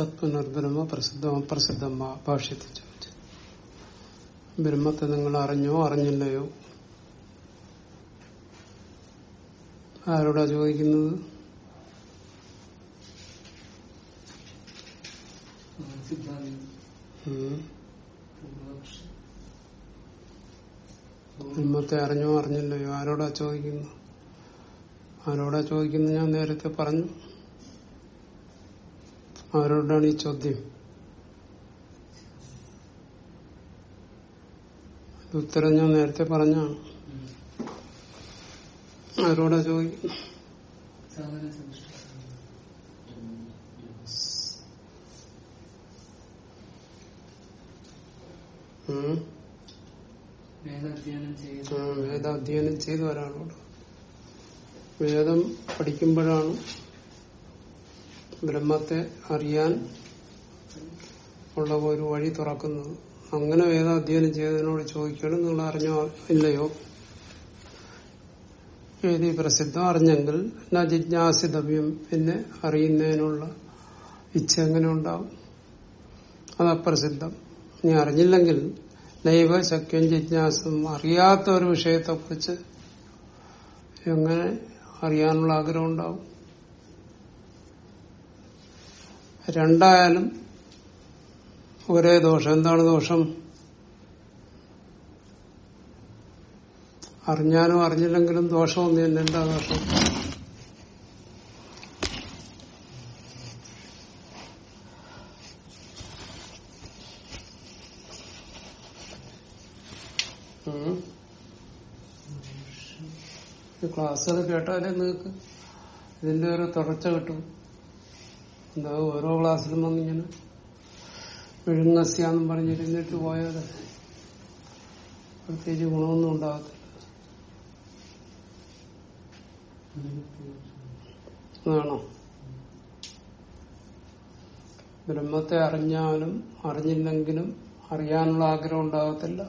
തത്വനിർബ്രഹ്മ പ്രസിദ്ധം അപ്രസിദ്ധം ഭാഷ്യത്തിൽ ചോദിച്ചു. ബ്രഹ്മത്തെ നിങ്ങൾ അറിഞ്ഞോ അറിഞ്ഞില്ലയോ? ആരോടാ ചോദിക്കുന്നത്. ബ്രഹ്മത്തെ അറിഞ്ഞോ അറിഞ്ഞില്ലയോ? ആരോടാ ചോദിക്കുന്നു ആരോടാ ചോദിക്കുന്നു ഞാൻ നേരത്തെ പറഞ്ഞു. ആരോടാണ് ഈ ചോദ്യം ഉത്തരം ഞാൻ നേരത്തെ പറഞ്ഞാണ് ഉം. ആരോടാ ഉം. വേദാധ്യയനം ചെയ്ത് ഒരാളോട് വേദം പഠിക്കുമ്പോഴാണ് ബ്രഹ്മത്തെ അറിയാൻ ഉള്ള ഒരു വഴി തുറക്കുന്നത്. അങ്ങനെ വേദാധ്യയനം ചെയ്തതിനോട് ചോദിക്കണം നിങ്ങൾ അറിഞ്ഞോ? ഇല്ലയോ? ഏത് പ്രസിദ്ധം അറിഞ്ഞെങ്കിൽ എന്നാ ജിജ്ഞാസിതവ്യം പിന്നെ അറിയുന്നതിനുള്ള ഇച്ഛ എങ്ങനെ ഉണ്ടാവും? അത് അപ്രസിദ്ധം നീ അറിഞ്ഞില്ലെങ്കിൽ ദൈവ ശക്യം ജിജ്ഞാസം അറിയാത്ത ഒരു വിഷയത്തെക്കുറിച്ച് എങ്ങനെ അറിയാനുള്ള ആഗ്രഹം ഉണ്ടാവും? രണ്ടായാലും ഒരേ ദോഷം. എന്താണ് ദോഷം? അറിഞ്ഞാലും അറിഞ്ഞില്ലെങ്കിലും ദോഷമൊന്നും തന്നെ എന്താ ദോഷം? ക്ലാസ്സുകൾ കേട്ടാലേ നിങ്ങൾക്ക് ഇതിന്റെ ഒരു തുടർച്ച കിട്ടും. എന്താ ഓരോ ക്ലാസ്സിലും വന്നിങ്ങനെ വിഴുങ്ങസ്യാന്നും പറഞ്ഞിരുന്നിട്ട് പോയാൽ പ്രത്യേകിച്ച് ഗുണമൊന്നും ഉണ്ടാകത്തില്ല. അതാണോ ബ്രഹ്മത്തെ അറിഞ്ഞാലും അറിഞ്ഞില്ലെങ്കിലും അറിയാനുള്ള ആഗ്രഹം ഉണ്ടാകത്തില്ല.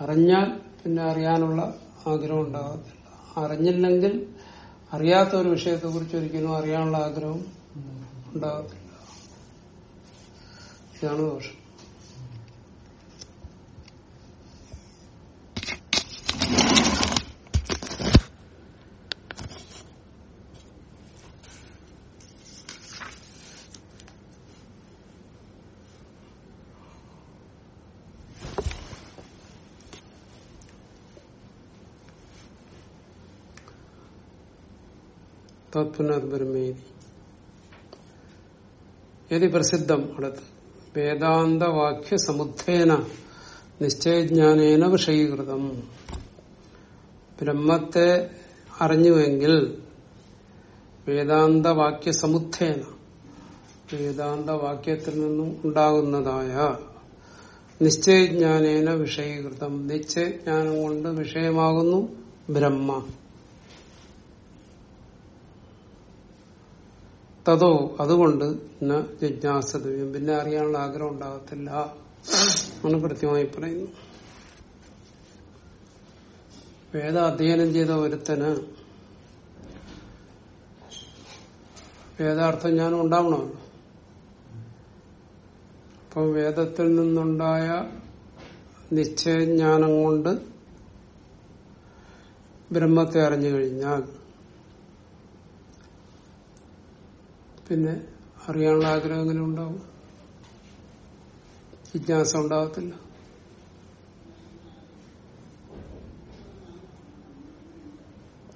അറിഞ്ഞാൽ പിന്നെ അറിയാനുള്ള ആഗ്രഹം ഉണ്ടാകത്തില്ല. അറിഞ്ഞില്ലെങ്കിൽ അറിയാത്ത ഒരു വിഷയത്തെ കുറിച്ച് ഒരിക്കലും അറിയാനുള്ള ആഗ്രഹം ഉണ്ടാകത്തില്ല. ഇതാണ് ദോഷം. തത്പുനർബ്രഹ്മേരി യതി പ്രസിദ്ധം അടുത്ത്. വേദാന്തവാക്യ സമുദ്ധേന നിശ്ചയജ്ഞാനേന വിഷയീകൃതം. ബ്രഹ്മത്തെ അറിഞ്ഞുവെങ്കിൽ വേദാന്തവാക്യ സമുദ്ധേന വേദാന്തവാക്യത്തിൽ നിന്നും ഉണ്ടാകുന്നതായ നിശ്ചയജ്ഞാനേന വിഷയീകൃതം. നിശ്ചയജ്ഞാനം കൊണ്ട് വിഷയമാകുന്നു ബ്രഹ്മ. തതോ അതുകൊണ്ട് ജിജ്ഞാസതയും. പിന്നെ അറിയാനുള്ള ആഗ്രഹം ഉണ്ടാകത്തില്ല. ആണ് കൃത്യമായി പറയുന്നു വേദ അധ്യയനം ചെയ്ത ഒരുത്തന് വേദാർത്ഥം ഞാൻ ഉണ്ടാവണമല്ലോ. അപ്പൊ വേദത്തിൽ നിന്നുണ്ടായ നിശ്ചയജ്ഞാനം കൊണ്ട് ബ്രഹ്മത്തെ അറിഞ്ഞു കഴിഞ്ഞാൽ പിന്നെ അറിയാനുള്ള ആഗ്രഹം എങ്ങനെ ഉണ്ടാവും. ജിജ്ഞാസ ഉണ്ടാകത്തില്ല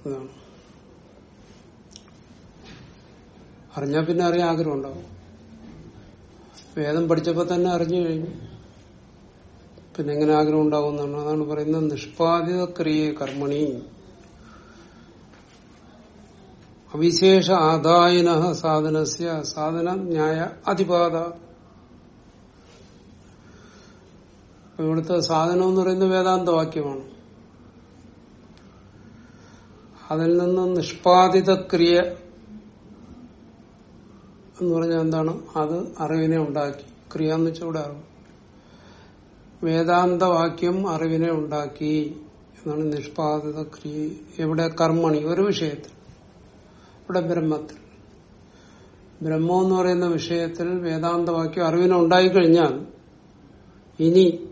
അതാണ്. അറിഞ്ഞാൽ പിന്നെ അറിയാൻ ആഗ്രഹം ഉണ്ടാവും. വേദം പഠിച്ചപ്പോ തന്നെ അറിഞ്ഞു കഴിഞ്ഞു. പിന്നെ എങ്ങനെ ആഗ്രഹം ഉണ്ടാവും എന്നാണ് അതാണ് പറയുന്നത് നിഷ്പാദിത ക്രിയ കർമ്മണി. അവിശേഷ ആദായന സാധനസ്യ സാധന ന്യായ അതിപാത ഇവിടുത്തെ സാധനം എന്ന് പറയുന്നത് വേദാന്ത വാക്യമാണ് അതിൽ നിന്ന് നിഷ്പാദിത ക്രിയ എന്ന് പറഞ്ഞാൽ എന്താണ്? അത് അറിവിനെ ഉണ്ടാക്കി. ക്രിയ എന്ന് വെച്ചാൽ ഇവിടെ അറിവ്. വേദാന്ത വാക്യം അറിവിനെ ഉണ്ടാക്കി എന്നാണ് നിഷ്പാദിത ക്രിയ എവിടെ? കർമ്മണി. ഒരു വിഷയത്തിൽ. ഇവിടെ ബ്രഹ്മത്തിൽ. ബ്രഹ്മം എന്ന് പറയുന്ന വിഷയത്തിൽ വേദാന്തവാക്യം അറിവിനെ ഉണ്ടായിക്കഴിഞ്ഞാൽ ഇനി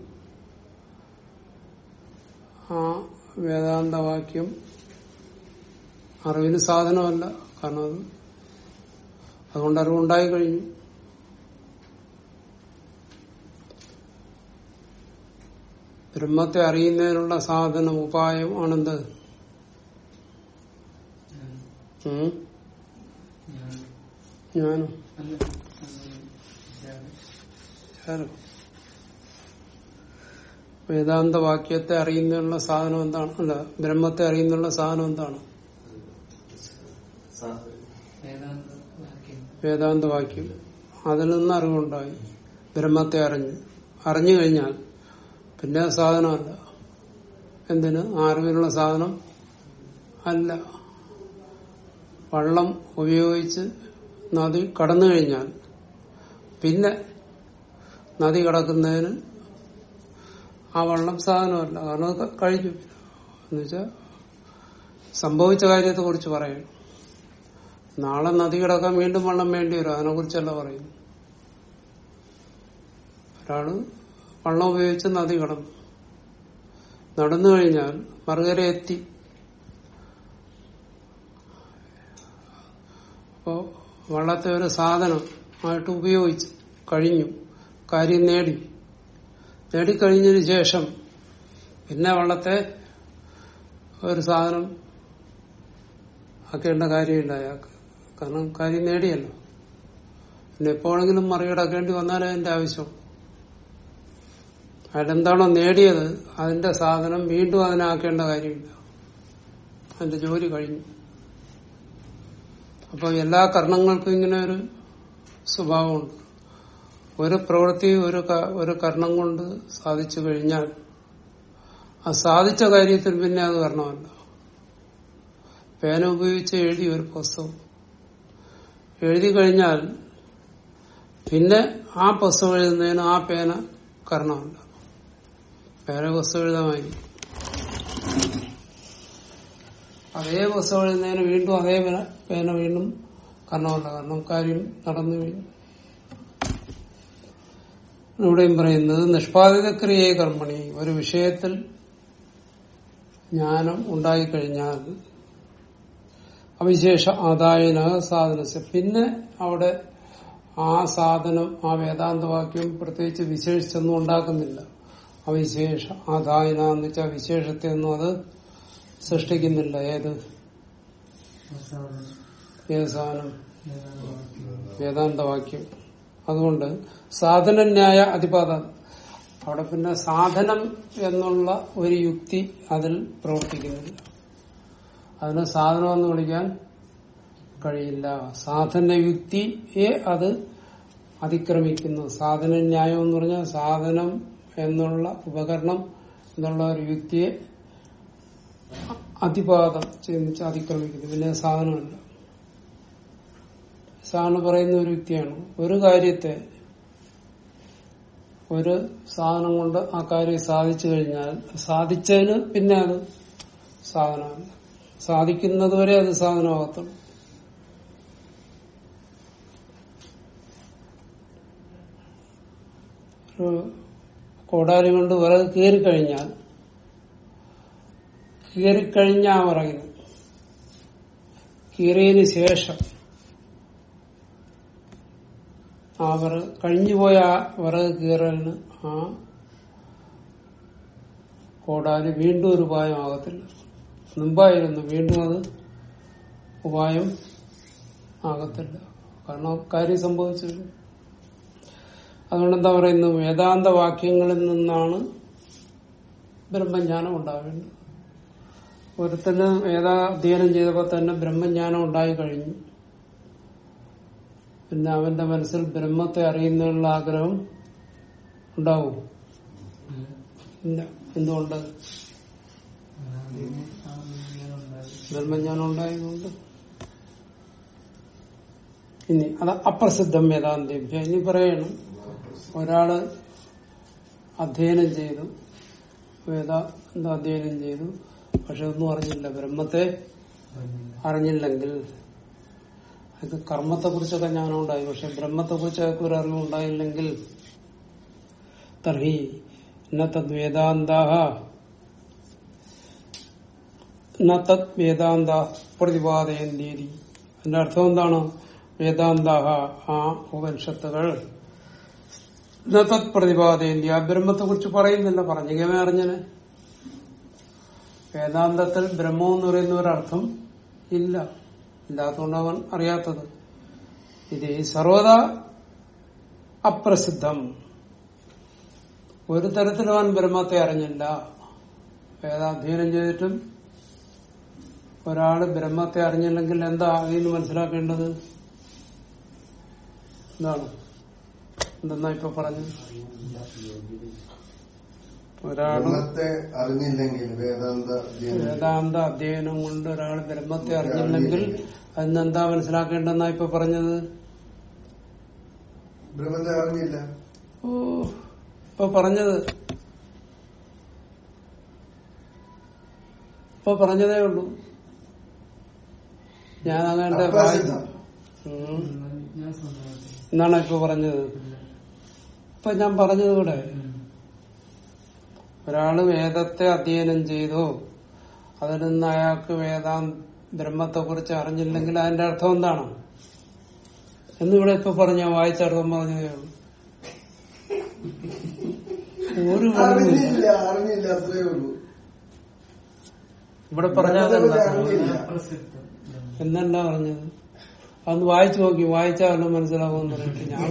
ആ വേദാന്തവാക്യം അറിവിന് സാധനമല്ല. കാരണം അത് അതുകൊണ്ട് അറിവുണ്ടായി കഴിഞ്ഞു ബ്രഹ്മത്തെ അറിയുന്നതിനുള്ള സാധനം ഉപായം ആണെന്ത്? ജ്ഞാനം. വേദാന്ത വാക്യത്തെ അറിയുന്നതിനുള്ള സാധനം എന്താണ്? അല്ല ബ്രഹ്മത്തെ അറിയുന്നുള്ള സാധനം എന്താണ്? വേദാന്ത വാക്യം അതിൽ നിന്ന് അറിവുണ്ടായി. ബ്രഹ്മത്തെ അറിഞ്ഞു. അറിഞ്ഞു കഴിഞ്ഞാൽ പിന്നെ സാധനമല്ല എന്തിന്? ആ അറിവിനുള്ള സാധനം അല്ല. വള്ളം ഉപയോഗിച്ച് നദി കടന്നു കഴിഞ്ഞാൽ പിന്നെ നദി കടക്കുന്നതിന് ആ വള്ളം സാധനമല്ല. കാരണം കഴിഞ്ഞു. എന്നുവെച്ചാൽ സംഭവിച്ച കാര്യത്തെ കുറിച്ച് പറയണം നാളെ നദി കിടക്കാൻ വീണ്ടും വള്ളം വേണ്ടി വരും. അതിനെ കുറിച്ചല്ല പറയുന്നു ഒരാൾ വള്ളം ഉപയോഗിച്ച് നദി കടന്നു. നടന്നു കഴിഞ്ഞാൽ മറുകര എത്തി. അപ്പോ വള്ളത്തെ ഒരു സാധനമായിട്ട് ഉപയോഗിച്ച് കഴിഞ്ഞു. കാര്യം നേടി. നേടിക്കഴിഞ്ഞതിന് ശേഷം പിന്നെ വള്ളത്തെ ഒരു സാധനം ആക്കേണ്ട കാര്യമില്ല അയാൾക്ക്. കാരണം കാര്യം നേടിയല്ലോ. പിന്നെ എപ്പോഴെങ്കിലും മറികടക്കേണ്ടി വന്നാലേ അതിന്റെ ആവശ്യം. അയാളെന്താണോ നേടിയത് അതിന്റെ സാധനം വീണ്ടും അതിനാക്കേണ്ട കാര്യമില്ല. അതിന്റെ ജോലി കഴിഞ്ഞു. അപ്പൊ എല്ലാ കർണങ്ങൾക്കും ഇങ്ങനെ ഒരു സ്വഭാവമുണ്ട്. ഒരു പ്രവൃത്തി ഒരു ഒരു കർണം കൊണ്ട് സാധിച്ചു കഴിഞ്ഞാൽ ആ സാധിച്ച കാര്യത്തിൽ പിന്നെ അത് കർണമല്ല. പേന ഉപയോഗിച്ച് എഴുതി ഒരു പുസ്തകം. എഴുതി കഴിഞ്ഞാൽ പിന്നെ ആ പുസ്തകം എഴുതുന്നതിന് ആ പേന കർണമല്ല. പേന പുസ്തകം എഴുതാമായി അതേ പുസ്തകം എഴുതുന്നതിന് വീണ്ടും അതേ പേന വീണ്ടും കർണമല്ല കാരണം കാര്യം നടന്നു കഴിഞ്ഞു ഇവിടെയും പറയുന്നത് നിഷ്പാദിത ക്രിയയെ കർമ്മണി. ഒരു വിഷയത്തിൽ ജ്ഞാനം ഉണ്ടായിക്കഴിഞ്ഞാൽ അവിശേഷ ആദായന സാധനസ് പിന്നെ അവിടെ ആ സാധനം ആ വേദാന്തവാക്യം പ്രത്യേകിച്ച് വിശേഷിച്ചൊന്നും ഉണ്ടാക്കുന്നില്ല. അവിശേഷ ആദായന എന്ന് വെച്ചാൽ വിശേഷത്തെ ഒന്നും അത് സൃഷ്ടിക്കുന്നില്ല. ഏത്? ഏത് സാധനം? വേദാന്തവാക്യം. അതുകൊണ്ട് സാധനന്യായ അതിപാത അവിടെ പിന്നെ സാധനം എന്നുള്ള ഒരു യുക്തി അതിൽ പ്രവർത്തിക്കുന്നില്ല. അതിന് സാധനം എന്ന് വിളിക്കാൻ കഴിയില്ല. സാധന യുക്തിയെ അത് അതിക്രമിക്കുന്നു. സാധന ന്യായം എന്ന് പറഞ്ഞാൽ സാധനം എന്നുള്ള ഉപകരണം എന്നുള്ള ഒരു യുക്തിയെ അതിപാതം ചെയ്യുന്ന അതിക്രമിക്കുന്നു. പിന്നെ സാധനമല്ല. സാധാരണ പറയുന്ന ഒരു വ്യക്തിയാണ്. ഒരു കാര്യത്തെ ഒരു സാധനം കൊണ്ട് ആ കാര്യം സാധിച്ചു കഴിഞ്ഞാൽ സാധിച്ചതിന് പിന്നെ അത് സാധനമല്ല. സാധിക്കുന്നത് വരെ അത് സാധനമാകത്തുള്ളൂ ഒരു കോടാലി കൊണ്ട് വിറക് കീറിക്കഴിഞ്ഞാൽ കീറിക്കഴിഞ്ഞ പറയുന്നു കീറിയതിന് ശേഷം ആ വിറക് കഴിഞ്ഞുപോയ ആ വിറക് കീറലിന് ആ കോടാലി വീണ്ടും ഒരു ഉപായമാകത്തില്ല മുമ്പായിരുന്നു വീണ്ടും അത് ഉപായം ആകത്തില്ല. കാരണം കാര്യം സംഭവിച്ചു കഴിഞ്ഞു. അതുകൊണ്ട് എന്താ പറയുന്നു വേദാന്ത വാക്യങ്ങളിൽ നിന്നാണ് ബ്രഹ്മജ്ഞാനം ഉണ്ടാവേണ്ടത്. ഒരുത്തന് അധ്യയനം ചെയ്തപ്പോ തന്നെ ബ്രഹ്മജ്ഞാനം ഉണ്ടായി കഴിഞ്ഞു. പിന്നെ അവന്റെ മനസ്സിൽ ബ്രഹ്മത്തെ അറിയുന്നതിനുള്ള ആഗ്രഹം ഉണ്ടാവും. എന്തുകൊണ്ട്? ബ്രഹ്മജ്ഞാനം ഉണ്ടായതുകൊണ്ട്. ഇനി അത് അപ്രസിദ്ധം വേദാന്തം ഇനി പറയണം. ഒരാൾ അധ്യയനം ചെയ്തു. വേദ എന്താ അധ്യയനം ചെയ്തു? പക്ഷെ ഒന്നും അറിഞ്ഞില്ല. ബ്രഹ്മത്തെ അറിഞ്ഞില്ലെങ്കിൽ ഇത് കർമ്മത്തെ കുറിച്ചൊക്കെ ജ്ഞാനം ഉണ്ടായി പക്ഷെ ബ്രഹ്മത്തെ കുറിച്ച് അയാൾക്ക് ഒരു അറിവ് ഉണ്ടായില്ലെങ്കിൽ തർഹി തദ് വേദാന്ത തത് വേദാന്ത പ്രതിപാദയന്തി അതിന്റെ അർത്ഥം എന്താണ്? വേദാന്ത ആ ഉപനിഷത്തുകൾ തത് പ്രതിപാദയന്തി ആ ബ്രഹ്മത്തെ കുറിച്ച് പറയുന്നില്ല. പറഞ്ഞിങ്ങനെ അറിഞ്ഞനെ. വേദാന്തത്തിൽ ബ്രഹ്മം എന്ന് പറയുന്ന ഒരർത്ഥം ഇല്ല. ഇല്ലാത്തതുകൊണ്ട് അവൻ അറിയാത്തത്. ഇത് സർവത അപ്രസിദ്ധം. ഒരു തരത്തിലും അവൻ ബ്രഹ്മത്തെ അറിഞ്ഞില്ല. വേദാധ്യയനം ചെയ്തിട്ടും ഒരാൾ ബ്രഹ്മത്തെ അറിഞ്ഞില്ലെങ്കിൽ എന്താ അതിന് മനസ്സിലാക്കേണ്ടത്? എന്താണ്? എന്തെന്നാ ഇപ്പൊ പറഞ്ഞത്? ഒരാൾ ബ്രഹ്മത്തെ അറിഞ്ഞില്ലെങ്കിൽ വേദാന്ത അധ്യയനം. വേദാന്ത അധ്യയനം കൊണ്ട് ഒരാൾ ബ്രഹ്മത്തെ അറിഞ്ഞില്ലെങ്കിൽ അതിനെന്താ മനസ്സിലാക്കേണ്ടെന്നാ ഇപ്പൊ പറഞ്ഞത്? ബ്രഹ്മത്തെ അറിഞ്ഞില്ല. ഓ ഇപ്പൊ പറഞ്ഞത്. ഇപ്പൊ പറഞ്ഞതേ ഉള്ളൂ. ഞാൻ അങ്ങനെ എന്നാണ് ഇപ്പൊ പറഞ്ഞത്? ഇപ്പൊ ഞാൻ പറഞ്ഞത് ഇവിടെ ഒരാൾ വേദത്തെ അധ്യയനം ചെയ്തു. അതിൽ നിന്ന് അയാൾക്ക് വേദാന് ബ്രഹ്മത്തെ കുറിച്ച് അറിഞ്ഞില്ലെങ്കിൽ അതിന്റെ അർത്ഥം എന്താണ്? എന്നിവിടെ ഇപ്പൊ പറഞ്ഞ വായിച്ച അർത്ഥം പറഞ്ഞു ഒരു ഇവിടെ പറഞ്ഞത് എന്താ. എന്നല്ല പറഞ്ഞത്? അന്ന് വായിച്ചു നോക്കി വായിച്ചാൽ മനസ്സിലാവും മനസ്സിലാവുമെന്ന് പറഞ്ഞിട്ട് ഞാൻ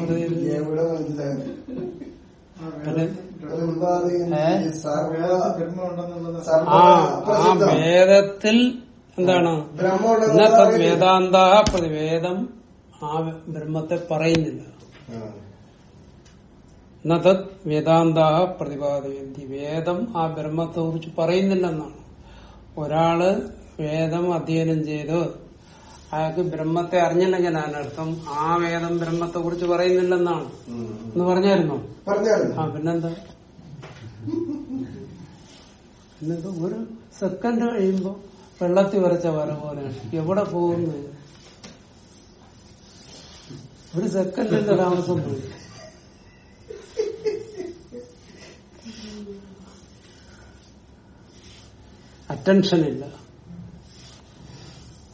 ആ വേദത്തിൽ എന്താണ്? വേദാന്ത പ്രതിവേദം ആ ബ്രഹ്മത്തെ പറയുന്നില്ല. നതത് വേദാന്ത പ്രതിപാദയന്തി വേദം ആ ബ്രഹ്മത്തെ കുറിച്ച് പറയുന്നില്ലെന്നാണ്. ഒരാൾ വേദം അധ്യയനം ചെയ്ത് അയാൾക്ക് ബ്രഹ്മത്തെ അറിഞ്ഞില്ലെങ്കിൽ അതിനർത്ഥം ആ വേദം ബ്രഹ്മത്തെ കുറിച്ച് പറയുന്നില്ലെന്നാണ് എന്ന് പറഞ്ഞായിരുന്നോ? ആ പിന്നെന്താ? പിന്നെന്താ ഒരു സെക്കൻഡ് കഴിയുമ്പോ വെള്ളത്തിൽ വരച്ച വര പോലെയാണ് എവിടെ പോകുന്നു? ഒരു സെക്കൻഡിന്റെ താമസം പോയി. അറ്റൻഷൻ ഇല്ല.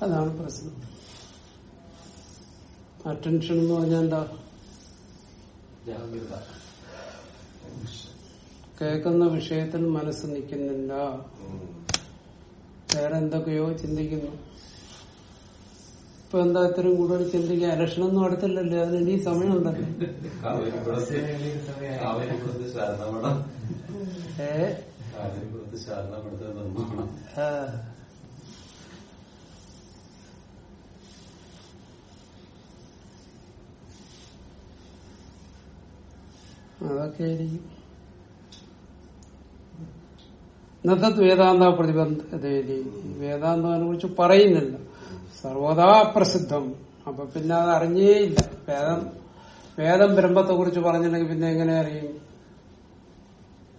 അതാണ് പ്രശ്നം. അറ്റൻഷൻ എന്ന് പറഞ്ഞാൽ എന്താ കേൾക്കുന്ന വിഷയത്തിൽ മനസ്സ് നിൽക്കുന്നില്ല. വേറെ എന്തൊക്കെയോ ചിന്തിക്കുന്നു. ഇപ്പൊ എന്താ ഇത്രയും കൂടുതൽ ചിന്തിക്കുക? ഇലക്ഷനൊന്നും അടുത്തില്ലല്ലേ. അതിന് ഇനി സമയമുണ്ടല്ലോ. ഏ? അതൊക്കെ ആയിരിക്കും ഇന്നത്തെ വേദാന്ത വേദാന്തം വേദാന്തത്തിനെ കുറിച്ച് പറയുന്നില്ല. സർവതാ പ്രസിദ്ധം. അപ്പൊ പിന്നെ അത് അറിഞ്ഞേയില്ല. വേദം വേദം ബ്രഹ്മത്തെ കുറിച്ച് പറഞ്ഞില്ലെങ്കിൽ പിന്നെ എങ്ങനെ അറിയും?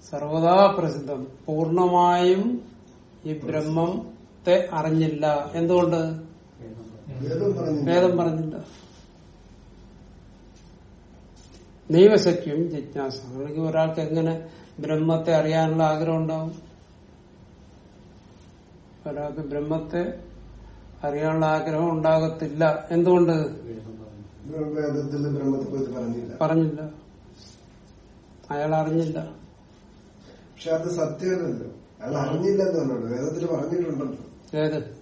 സർവതാ പ്രസിദ്ധം. പൂർണമായും ഈ ബ്രഹ്മത്തെ അറിഞ്ഞില്ല. എന്തുകൊണ്ട്? വേദം പറഞ്ഞില്ല വേദം പറഞ്ഞില്ല ദൈവസഖ്യം ജിജ്ഞാസ. അല്ലെങ്കിൽ ഒരാൾക്ക് എങ്ങനെ ബ്രഹ്മത്തെ അറിയാനുള്ള ആഗ്രഹം ഉണ്ടാവും? ഒരാൾക്ക് ബ്രഹ്മത്തെ അറിയാനുള്ള ആഗ്രഹം ഉണ്ടാകത്തില്ല. എന്തുകൊണ്ട്? പറഞ്ഞില്ല. അയാൾ അറിഞ്ഞില്ല. പക്ഷെ അത് സത്യമല്ലല്ലോ. അയാൾ അറിഞ്ഞില്ലെന്ന് പറഞ്ഞല്ലോ വേദത്തിൽ പറഞ്ഞിട്ടുണ്ടല്ലോ. ഏത്?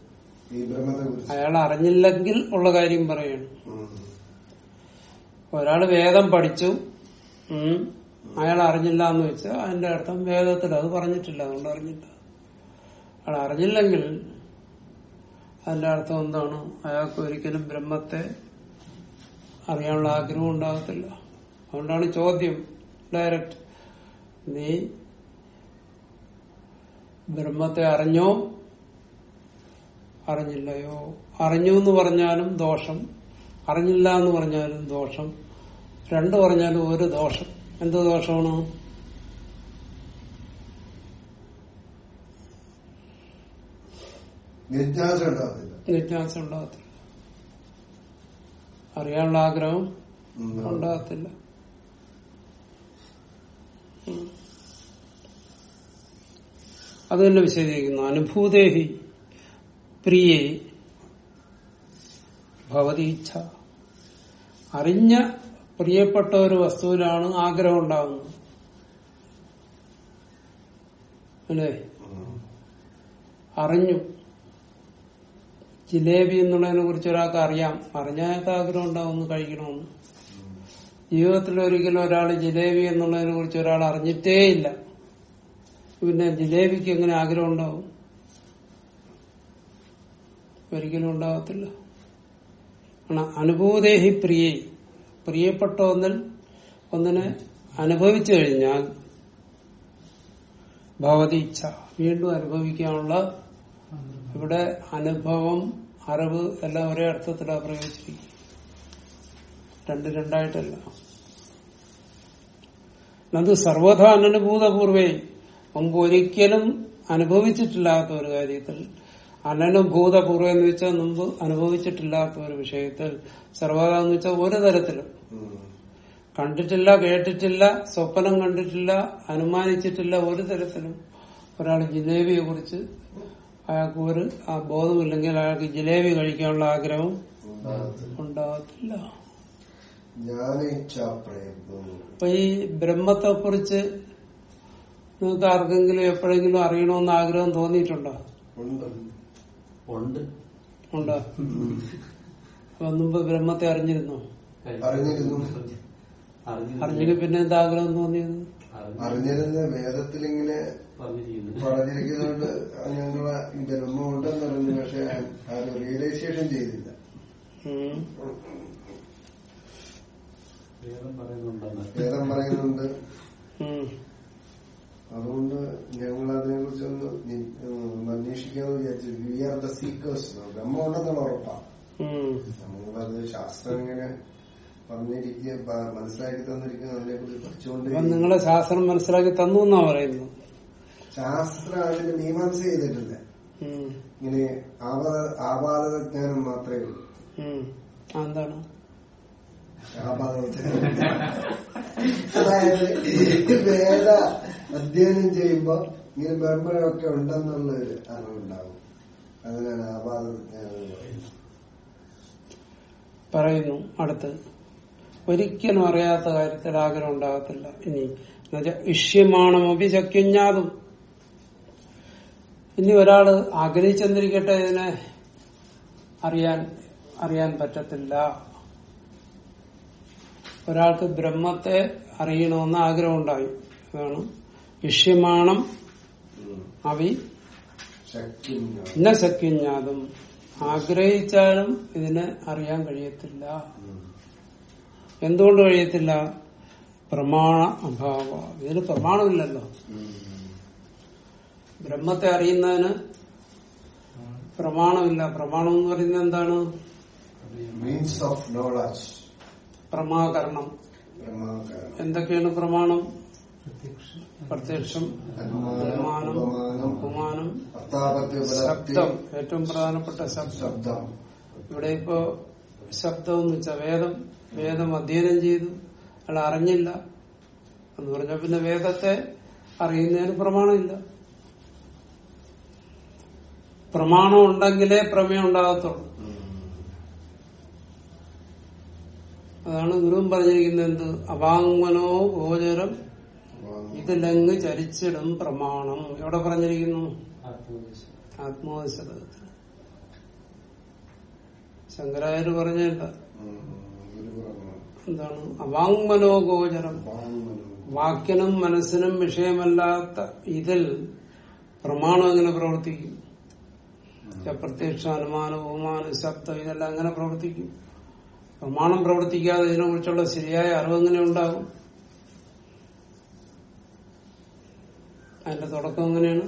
ഈ ബ്രഹ്മത്തെ കുറിച്ച്. അയാൾ അറിഞ്ഞില്ലെങ്കിൽ ഉള്ള കാര്യം പറയണം. ഒരാൾ വേദം പഠിച്ചു. അയാൾ അറിഞ്ഞില്ല എന്ന് വെച്ചാൽ അതിന്റെ അർത്ഥം വേദത്തിൽ അത് പറഞ്ഞിട്ടില്ല അതുകൊണ്ട് അറിഞ്ഞില്ല. അയാൾ അറിഞ്ഞില്ലെങ്കിൽ അതിന്റെ അർത്ഥം എന്താണ്? അയാൾക്ക് ഒരിക്കലും ബ്രഹ്മത്തെ അറിയാനുള്ള ആഗ്രഹം ഉണ്ടാകത്തില്ല. അതുകൊണ്ടാണ് ചോദ്യം ഡയറക്റ്റ്. നീ ബ്രഹ്മത്തെ അറിഞ്ഞോ? അറിഞ്ഞില്ലയോ? അറിഞ്ഞു എന്ന് പറഞ്ഞാലും ദോഷം. അറിഞ്ഞില്ല എന്ന് പറഞ്ഞാലും ദോഷം. രണ്ട് പറഞ്ഞാലും ഒരു ദോഷം. എന്ത് ദോഷമാണ്? ജിജ്ഞാസ ഉണ്ടാകത്തില്ല ജിജ്ഞാസ ഉണ്ടാകത്തില്ല അറിയാനുള്ള ആഗ്രഹം. ഉണ്ടാകത്തില്ല. അത് തന്നെ വിശദീകരിക്കുന്നു. അനുഭൂതേഹി പ്രിയേ ഭവതി ഇച്ഛ അറിഞ്ഞ പ്രിയപ്പെട്ട ഒരു വസ്തുവിലാണ് ആഗ്രഹം ഉണ്ടാകുന്നത്. അല്ലേ? അറിഞ്ഞു. ജിലേബി എന്നുള്ളതിനെ കുറിച്ച് ഒരാൾക്ക് അറിയാം. അറിഞ്ഞാൽ ആഗ്രഹം ഉണ്ടാവുന്നു കഴിക്കണമെന്ന്. ജീവിതത്തിൽ ഒരിക്കലും ഒരാൾ ജിലേബി എന്നുള്ളതിനെ കുറിച്ച് ഒരാൾ അറിഞ്ഞിട്ടേ ഇല്ല. പിന്നെ ജിലേബിക്ക് എങ്ങനെ ആഗ്രഹം ഉണ്ടാവും ഒരിക്കലും ഉണ്ടാവത്തില്ല അനുഭൂതേഹി പ്രിയേ. പ്രിയപ്പെട്ട ഒന്നിൽ ഒന്നിനെ അനുഭവിച്ചു കഴിഞ്ഞാൽ ഭവതി ഇച്ഛ. വീണ്ടും അനുഭവിക്കാനുള്ള ഇവിടെ അനുഭവം അറിവ് എല്ലാം ഒരേ അർത്ഥത്തിലാണ് പ്രയോഗിച്ചിരിക്കും രണ്ട് രണ്ടായിട്ടല്ല. അത് സർവഥാ അനനുഭൂതപൂർവേ മുമ്പ് ഒരിക്കലും അനുഭവിച്ചിട്ടില്ലാത്ത ഒരു കാര്യത്തിൽ അനനുഭൂതപൂർവം എന്ന് വെച്ചാൽ മുമ്പ് അനുഭവിച്ചിട്ടില്ലാത്ത ഒരു വിഷയത്തിൽ സർവകാലം എന്ന് വെച്ചാൽ ഒരു തരത്തിലും. കണ്ടിട്ടില്ല കേട്ടിട്ടില്ല സ്വപ്നം കണ്ടിട്ടില്ല അനുമാനിച്ചിട്ടില്ല ഒരു തരത്തിലും ഒരാൾ ജിലേബിയെ കുറിച്ച് അയാൾക്ക് ഒരു ആ ബോധമില്ലെങ്കിൽ അയാൾക്ക് ജിലേബി കഴിക്കാനുള്ള ആഗ്രഹം ഉണ്ടാകത്തില്ല. അപ്പൊ ഈ ബ്രഹ്മത്തെ കുറിച്ച് നിങ്ങൾക്ക് ആർക്കെങ്കിലും എപ്പോഴെങ്കിലും അറിയണമെന്ന് ആഗ്രഹം തോന്നിയിട്ടുണ്ടോ? ഉണ്ട്. ഉണ്ട്? മുമ്പ് ബ്രഹ്മത്തെ അറിഞ്ഞിരുന്നോ? അറിഞ്ഞിരുന്നു. അറിഞ്ഞിട്ട് പിന്നെ എന്താ ആഗ്രഹം തോന്നിയത് അറിഞ്ഞിരുന്ന. വേദത്തിൽ ഇങ്ങനെ പറഞ്ഞിരിക്കുന്നതുകൊണ്ട് ഞങ്ങളെ ഉണ്ടെന്ന് പറഞ്ഞു പക്ഷെ ആ റിയലൈസേഷൻ ചെയ്തില്ല. വേദം പറയുന്നുണ്ടെന്ന്. വേദം പറയുന്നുണ്ട്. അതുകൊണ്ട് ഞങ്ങൾ അതിനെ കുറിച്ചൊന്ന് നി- ഉം, അന്വേഷിക്കാന്ന് വിചാരിച്ചു വി ആർ ദ സീക്കേഴ്സ് ബ്രഹ്മം ഉണ്ടെന്നുള്ള ഉറപ്പാണ്. നമ്മളത് ശാസ്ത്രം ഇങ്ങനെ പറഞ്ഞിരിക്കുക മനസ്സിലാക്കി തന്നിരിക്കുന്ന അതിനെ കുറിച്ച് പഠിച്ചുകൊണ്ട് നിങ്ങളെ ശാസ്ത്രം മനസ്സിലാക്കി തന്നു എന്നാ പറയുന്നത് ശാസ്ത്രം അതിന്റെ മീമാംസ ചെയ്തിട്ടില്ല. ഇങ്ങനെ ആപാദ ആപാദ ജ്ഞാനം മാത്രമേ ഉള്ളൂ എന്താണ്. അതായത് വേദ അധ്യയനം ചെയ്യുമ്പോ ഇങ്ങനെ ബ്രഹ്മനൊക്കെ ഉണ്ടെന്നുള്ളൊരു അറിവുണ്ടാവും അതിനാണ് ആപാദ പറയുന്നു അടുത്ത്. ഒരിക്കലും അറിയാത്ത കാര്യത്തിൽ ആഗ്രഹം ഉണ്ടാകത്തില്ല. ഇനി എന്നുവെച്ചാൽ ഇഷ്യമാണം അഭിചക്യഞ്ഞാതും ഇനി ഒരാൾ ആഗ്രഹിച്ചെന്നിരിക്കട്ടെ ഇതിനെ അറിയാൻ അറിയാൻ പറ്റത്തില്ല. ഒരാൾക്ക് ബ്രഹ്മത്തെ അറിയണമെന്ന് ആഗ്രഹം ഉണ്ടായി അതാണ് ഇഷ്യമാണം അവി ഇന്ന ശക്തിഞ്ഞാതും ആഗ്രഹിച്ചാലും ഇതിനെ അറിയാൻ കഴിയത്തില്ല. എന്തുകൊണ്ട് കഴിയത്തില്ല? പ്രമാണ അഭാവ. ഇതിന് പ്രമാണമില്ലല്ലോ. ബ്രഹ്മത്തെ അറിയുന്നതിന് പ്രമാണമില്ല. പ്രമാണം എന്ന് പറയുന്നത് എന്താണ്? മീൻസ് ഓഫ് നോളജ് പ്രമാകരണം. എന്തൊക്കെയാണ് പ്രമാണം? പ്രത്യക്ഷം. പ്രത്യക്ഷം അനുമാനം ഉപലബ്ധി ശബ്ദം. ഏറ്റവും പ്രധാനപ്പെട്ട ശബ്ദം. ശബ്ദം. ഇവിടെ ഇപ്പോ ശബ്ദം എന്ന് വെച്ചാൽ വേദം. വേദം അധ്യയനം ചെയ്തു. അയാൾ അറിഞ്ഞില്ല. എന്ന് പറഞ്ഞാൽ പിന്നെ വേദത്തെ അറിയുന്നതിന് പ്രമാണമില്ല. പ്രമാണം ഉണ്ടെങ്കിലേ പ്രമേയം ഉണ്ടാകത്തുള്ളൂ. അതാണ് ഗുരുവും പറഞ്ഞിരിക്കുന്നത് എന്ത്? അവാങ്മനോ ഗോചരം ഇതിലങ്ങ് ചരിച്ചിടും പ്രമാണം. എവിടെ പറഞ്ഞിരിക്കുന്നു? ആത്മോപദേശം. ആത്മോപനിഷത്ത് ശങ്കരാചാര്യ പറഞ്ഞില്ല എന്താണ്? അവാങ്മനോ ഗോചരം. വാക്കിനും മനസ്സിനും വിഷയമല്ലാത്ത ഇതിൽ പ്രമാണം എങ്ങനെ പ്രവർത്തിക്കും? പ്രത്യക്ഷ അനുമാനം ഉപമാനം ശബ്ദം ഇതെല്ലാം അങ്ങനെ പ്രവർത്തിക്കും. പ്രമാണം പ്രവർത്തിക്കാതെ ഇതിനെ കുറിച്ചുള്ള ശരിയായ അറിവ് എങ്ങനെ ഉണ്ടാകും? അതിന്റെ തുടക്കം എങ്ങനെയാണ്?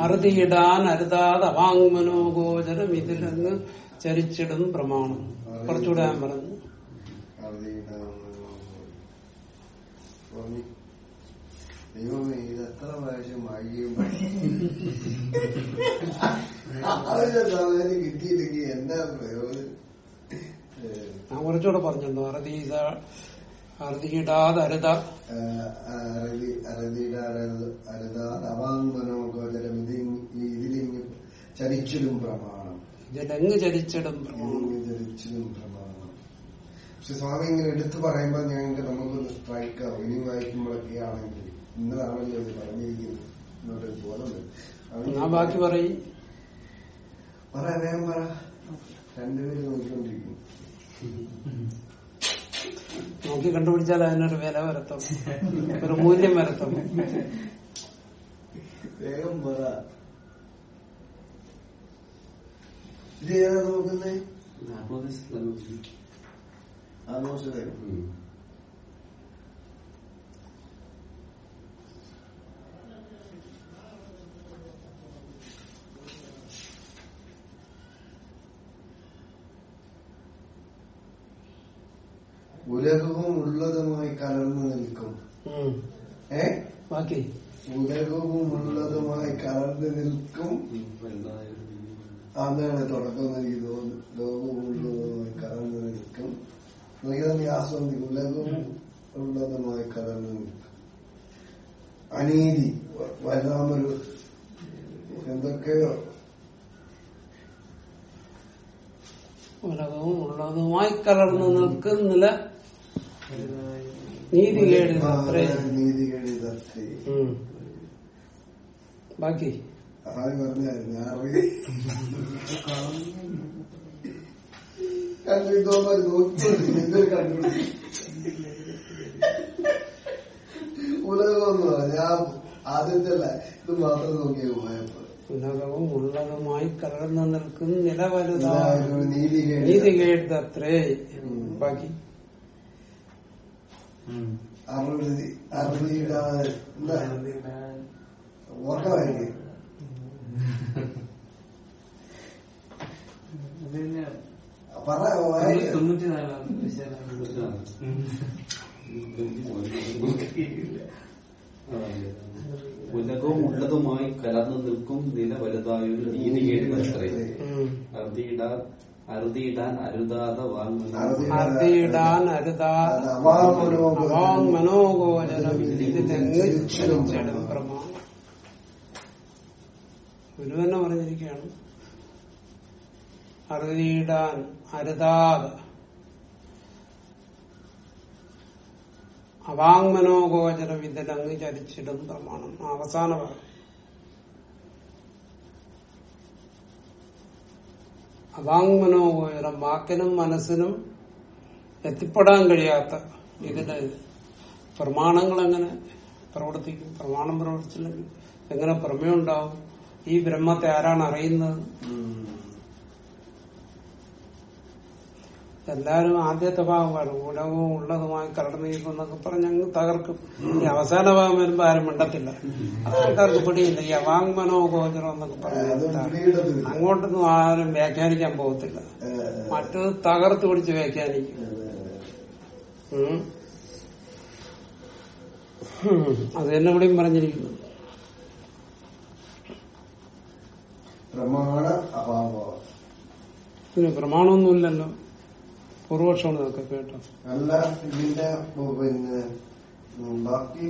അറുതിയിടാൻ അരുതാതെ അവാങ് മനോഗോചരം ഇതിലങ്ങ് ചരിച്ചിടും പ്രമാണം. കുറച്ചുകൂടെ ഞാൻ പറഞ്ഞു. സ്വാമി ദൈവമേ ഇത് എത്ര പ്രാവശ്യം വായിക്കുകയും അതിന്റെ സമയം കിട്ടിയില്ലെങ്കിൽ എന്താ പ്രയോജനം? ഏഹ്, ഞാൻ കുറച്ചുകൂടെ പറഞ്ഞിട്ടുണ്ടോ. അറുതീത അറുതിയിടാതെ അരുത. അവാങ്മനോ ഗോചരം ഇതിലിങ്ങി ചരിച്ചിലും ചരിച്ചിടും പ്രമാണം. ചരിച്ചിലും പ്രമാണം പക്ഷെ സ്വാമി ഇങ്ങനെ എടുത്തു പറയുമ്പോ ഞങ്ങൾക്ക് നമുക്കൊന്ന് സ്ട്രൈക്ക് ആവും ഇനി വായിക്കുമ്പോഴൊക്കെ ആണെങ്കിൽ ഇന്നതാണല്ലോ ഇത് പറഞ്ഞിരിക്കുന്നത്. എന്നൊരു ബോധം വരും. ഞാൻ ബാക്കി പറയും. പറ വേഗം പറ. രണ്ടുപേരും നോക്കിക്കൊണ്ടിരിക്കും നോക്കി കണ്ടുപിടിച്ചാൽ അതിനൊരു വില വരത്തും ഒരു മൂല്യം വരത്തും വേഗം പറ. ഇത് ഏതാ നോക്കുന്നേ ആത്മോപദേശത്തിലാണ് ആഘോഷകരം ഉലകവും ഉള്ളതുമായി കലർന്നു നിൽക്കും. ഏ? ബാക്കി. ഉലകവും ഉള്ളതുമായി കലർന്നു നിൽക്കും. അതാണ് തുടക്കം എനിക്ക് തോന്നുന്നു. ലോകവും ഉള്ളതുമായി കലർന്നു നിൽക്കും. നോക്കിയാൽ ലോകം ഉലകവും ഉള്ളതുമായി കലർന്നു നിൽക്കും. അനീതി വരാമൊരു എന്തൊക്കെയോ. ഉലകവും ഉള്ളതുമായി കലർന്നു നിൽക്കുന്നില്ല. നീതി കേട് അത്രേ നീതികളിതത്രേ ഉം. ബാക്കി? ആര് പറഞ്ഞായിരുന്നു? എന്തൊരു കണ്ടുപിടിച്ചു ഉലകമൊന്നും ഞാൻ ആദ്യത്തെ ഇത് മാത്രം നോക്കിയ പോയപ്പോ. ഉലകവും ഉള്ളതുമായി കലർന്നു നിൽക്കുന്ന നിലവലുതാ ഇതായൊരു നീതികേട്. നീതി കേട് അത്രേ ഉം. ബാക്കി. അറുതി അറുതിയിടാൻ ഓർക്കമായിരിക്കും ഉലകവും ഉള്ളതുമായി കലർന്നു നിൽക്കും നില വലുതായൊരു നീതികേട് അത്രേ ഉം. അറുതിയിടാൻ അറുതിയിടാൻ അരുതാത വാങ്ങുന്ന അരുതാ വാങ് മനോഗോചരം ഗുരു തന്നെ പറഞ്ഞിരിക്കുകയാണ്. അറുതിയിടാൻ അരുതാതെ അവാങ് മനോഗോചരം ഇതിലങ്ങ് ചരിച്ചിടും പ്രമാണം അവസാന ഭാഗം അവാങ് മനോഗോചരം വാക്കിനും മനസ്സിനും എത്തിപ്പെടാൻ കഴിയാത്ത ഇതിന്റെ പ്രമാണങ്ങൾ എങ്ങനെ പ്രവർത്തിക്കും പ്രമാണം പ്രവർത്തിച്ചില്ലെങ്കിൽ എങ്ങനെ പ്രമേയം ഉണ്ടാവും? ഈ ബ്രഹ്മത്തെ ആരാണ് അറിയുന്നത്? എല്ലാരും ആദ്യത്തെ ഭാഗം കാണും ഉലകവും ഉള്ളതുമായി കലർന്നിരിക്കും എന്നൊക്കെ പറഞ്ഞ് അങ്ങ് തകർക്കും. ഈ അവസാന ഭാഗം വരുമ്പോ ആരും മിണ്ടത്തില്ല. ആൾക്കാർക്ക് പിടിയില്ല. ഈ അവാങ് മനോഗോചരം എന്നൊക്കെ പറഞ്ഞ അങ്ങോട്ടൊന്നും ആരും വ്യാഖ്യാനിക്കാൻ പോകത്തില്ല. മറ്റത് തകർത്ത് പിടിച്ച് വ്യാഖ്യാനിക്കും. അത് തന്നെ ഇവിടെയും പറഞ്ഞിരിക്കുന്നു. പ്രമാണ അഭാവ. പിന്നെ പ്രമാണമൊന്നുമില്ലല്ലോ. പൂർവക്ഷമാണ് ഇതൊക്കെ കേട്ടോ. അല്ല ഇതിന്റെ പിന്നെ ബാക്കി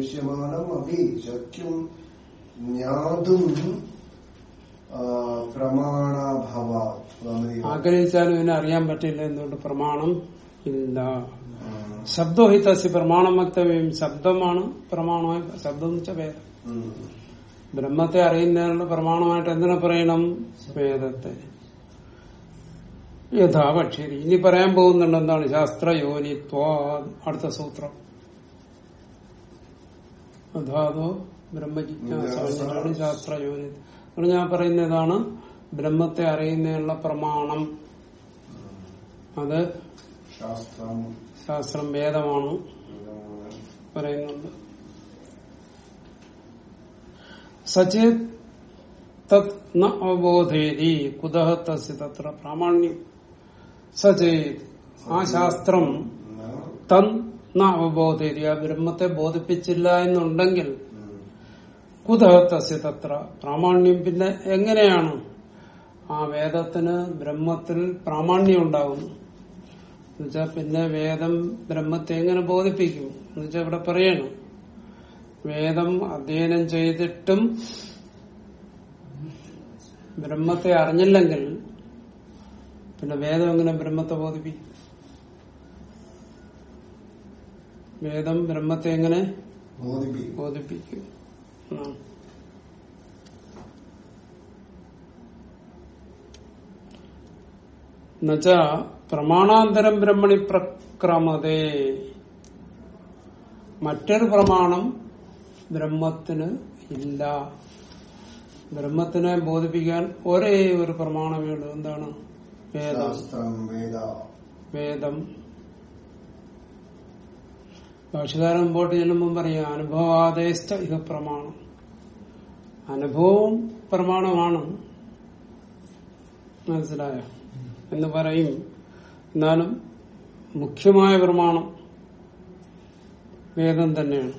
ഇഷ്യമാണം അഭി ശക്യം ജ്ഞാതും ആ, പ്രമാണാഭവ. ആഗ്രഹിച്ചാലും ഇതിനെ അറിയാൻ പറ്റില്ല എന്തുകൊണ്ട് പ്രമാണം ഇല്ല. ശബ്ദോഹിതസി പ്രമാണം വക്തവ്യം ശബ്ദമാണ് പ്രമാണമായി ശബ്ദം എന്ന് വെച്ചാൽ വേദം. ബ്രഹ്മത്തെ അറിയുന്നതിനുള്ള പ്രമാണമായിട്ട് എന്തിനെ പറയണം? വേദത്തെ. യഥാപക്ഷരി ഇനി പറയാൻ പോകുന്നുണ്ട് എന്താണ്? ശാസ്ത്ര ശാസ്ത്രയോനിത്വ അടുത്ത സൂത്രം. അതാതോ ബ്രഹ്മജിജ്ഞാസാണ് ശാസ്ത്ര യോനി അത് ഞാൻ പറയുന്നതാണ് ബ്രഹ്മത്തെ അറിയുന്നതിനുള്ള പ്രമാണം. അത് ശാസ്ത്രം ശാസ്ത്രം വേദമാണ് പറയുന്നുണ്ട്. സചേത് തത് ന അവബോധേതി കുതഹ തത്ര പ്രാമാണ്യം. സചേത് ആ ശാസ്ത്രം തൻ ന അവബോധേതി ആ ബ്രഹ്മത്തെ ബോധിപ്പിച്ചില്ല എന്നുണ്ടെങ്കിൽ കുതഹ തത്ര പ്രാമാണ്യം. പിന്നെ എങ്ങനെയാണ് ആ വേദത്തിന് ബ്രഹ്മത്തിൽ പ്രാമാണ്യം ഉണ്ടാകുന്നു എന്നുവെച്ചാൽ പിന്നെ വേദം ബ്രഹ്മത്തെ എങ്ങനെ ബോധിപ്പിക്കും? എന്നുവെച്ചാൽ ഇവിടെ പറയണം. വേദം അധ്യയനം ചെയ്തിട്ടും ബ്രഹ്മത്തെ അറിഞ്ഞില്ലെങ്കിൽ പിന്നെ വേദം എങ്ങനെ ബ്രഹ്മത്തെ ബോധിപ്പിക്കും? വേദം ബ്രഹ്മത്തെ എങ്ങനെ ബോധിപ്പിക്കും. എന്നുവെച്ചാ. എന്നുവച്ച പ്രമാണാന്തരം ബ്രഹ്മണി പ്രക്രമതേ. മറ്റൊരു പ്രമാണം ബ്രഹ്മത്തിന് ഇല്ല. ബ്രഹ്മത്തിനെ ബോധിപ്പിക്കാൻ ഒരേ ഒരു പ്രമാണമേ ഉള്ളൂ. എന്താണ്? വേദം. വേദം. ഭാഷകാരൻ മുമ്പോട്ട് ചെല്ലുമ്പോൾ പറയാം അനുഭവാദേശ ഇഹ പ്രമാണം. അനുഭവവും പ്രമാണമാണ്. മനസ്സിലായോ? എന്ന് പറയും എന്നാലും മുഖ്യമായ പ്രമാണം വേദം തന്നെയാണ്.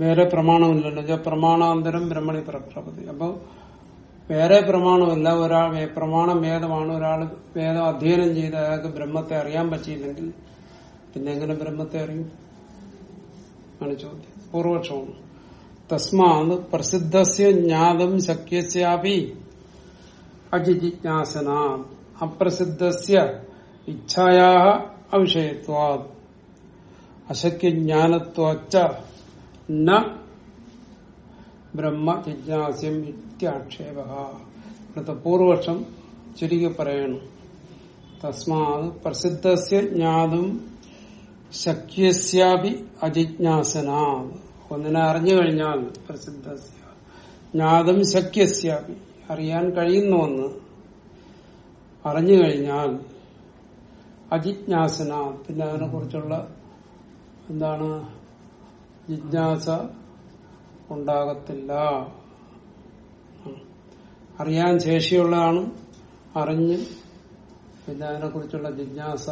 വേറെ പ്രമാണമില്ലല്ലോ പ്രമാണാന്തരം ബ്രഹ്മണി പ്രപ്രപതി അപ്പൊ വേറെ പ്രമാണമില്ല ഒരാൾ പ്രമാണം വേദമാണ് ഒരാൾ വേദം അധ്യയനം ചെയ്ത് അയാൾക്ക് ബ്രഹ്മത്തെ അറിയാൻ പറ്റിയില്ലെങ്കിൽ പിന്നെ എങ്ങനെ ബ്രഹ്മത്തെ അറിയും? ആണ് ചോദ്യം. പൂർവക്ഷമാണ്. തസ്മാത് പ്രസിദ്ധസ്യ ജ്ഞാതം ശക്യസ്യാപി അജിജിജ്ഞാസന അപ്രസിദ്ധസ്യ ഇച്ഛായാ അവിഷയത്വാ അശക്യജ്ഞാനത്വച്ച ന ബ്രഹ്മ ജിജ്ഞാസ്യം ഇത്യാക്ഷേപ ഇവിടുത്തെ പൂർവക്ഷം ചുരുക്കി പറയണം തസ്മാത് പ്രസിദ്ധസ്യ ജ്ഞാതും ശക്യസ്യാപി അജിജ്ഞാസന ഒന്നിനെ അറിഞ്ഞു കഴിഞ്ഞാൽ പ്രസിദ്ധ ജ്ഞാതം ശക്യസ്യാപി. അറിയാൻ കഴിയുന്ന ഒന്ന് അറിഞ്ഞു കഴിഞ്ഞാൽ അജിജ്ഞാസന. പിന്നെ അതിനെ കുറിച്ചുള്ള എന്താണ്? ജിജ്ഞാസ ഉണ്ടാകത്തില്ല. അറിയാൻ ശേഷിയുള്ളതാണ് അറിഞ്ഞ് പിന്നെ അതിനെ കുറിച്ചുള്ള ജിജ്ഞാസ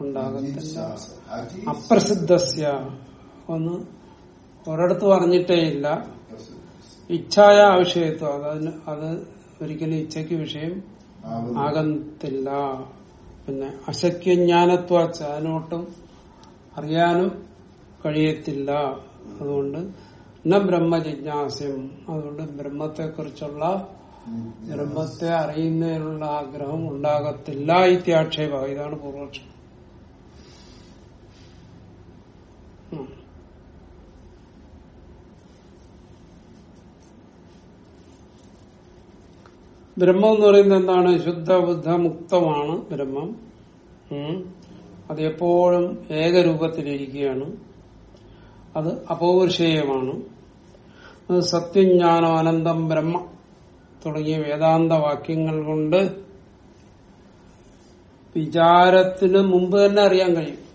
ഉണ്ടാകത്തില്ല. അപ്രസിദ്ധസ്യ. ഒന്ന് ഒരിടത്തും അറിഞ്ഞിട്ടേ ഇല്ല. ഇച്ഛായ ആവശ്യത്വം അത് അതിന് അത് ഒരിക്കലും ഇച്ഛയ്ക്ക് വിഷയം. ആകത്തില്ല. പിന്നെ അശക്യജ്ഞാനത്വാച്ച അതിനോട്ടും അറിയാനും കഴിയത്തില്ല. അതുകൊണ്ട് ന ബ്രഹ്മ ജിജ്ഞാസ്യം. അതുകൊണ്ട് ബ്രഹ്മത്തെക്കുറിച്ചുള്ള ബ്രഹ്മത്തെ അറിയുന്നതിനുള്ള ആഗ്രഹം ഉണ്ടാകത്തില്ല ഇത്യാക്ഷേപ. ഇതാണ് പൂർവക്ഷം ബ്രഹ്മം എന്ന് പറയുന്നത് എന്താണ്? ശുദ്ധ ബുദ്ധ മുക്തമാണ് ബ്രഹ്മം അത് എപ്പോഴും ഏകരൂപത്തിലിരിക്കുകയാണ്. അത് അപൗരുഷേയമാണ്. അത് സത്യജ്ഞാനം അനന്തം ബ്രഹ്മ തുടങ്ങിയ വേദാന്ത വാക്യങ്ങൾ കൊണ്ട് വിചാരത്തിന് മുമ്പ് തന്നെ അറിയാൻ കഴിയും.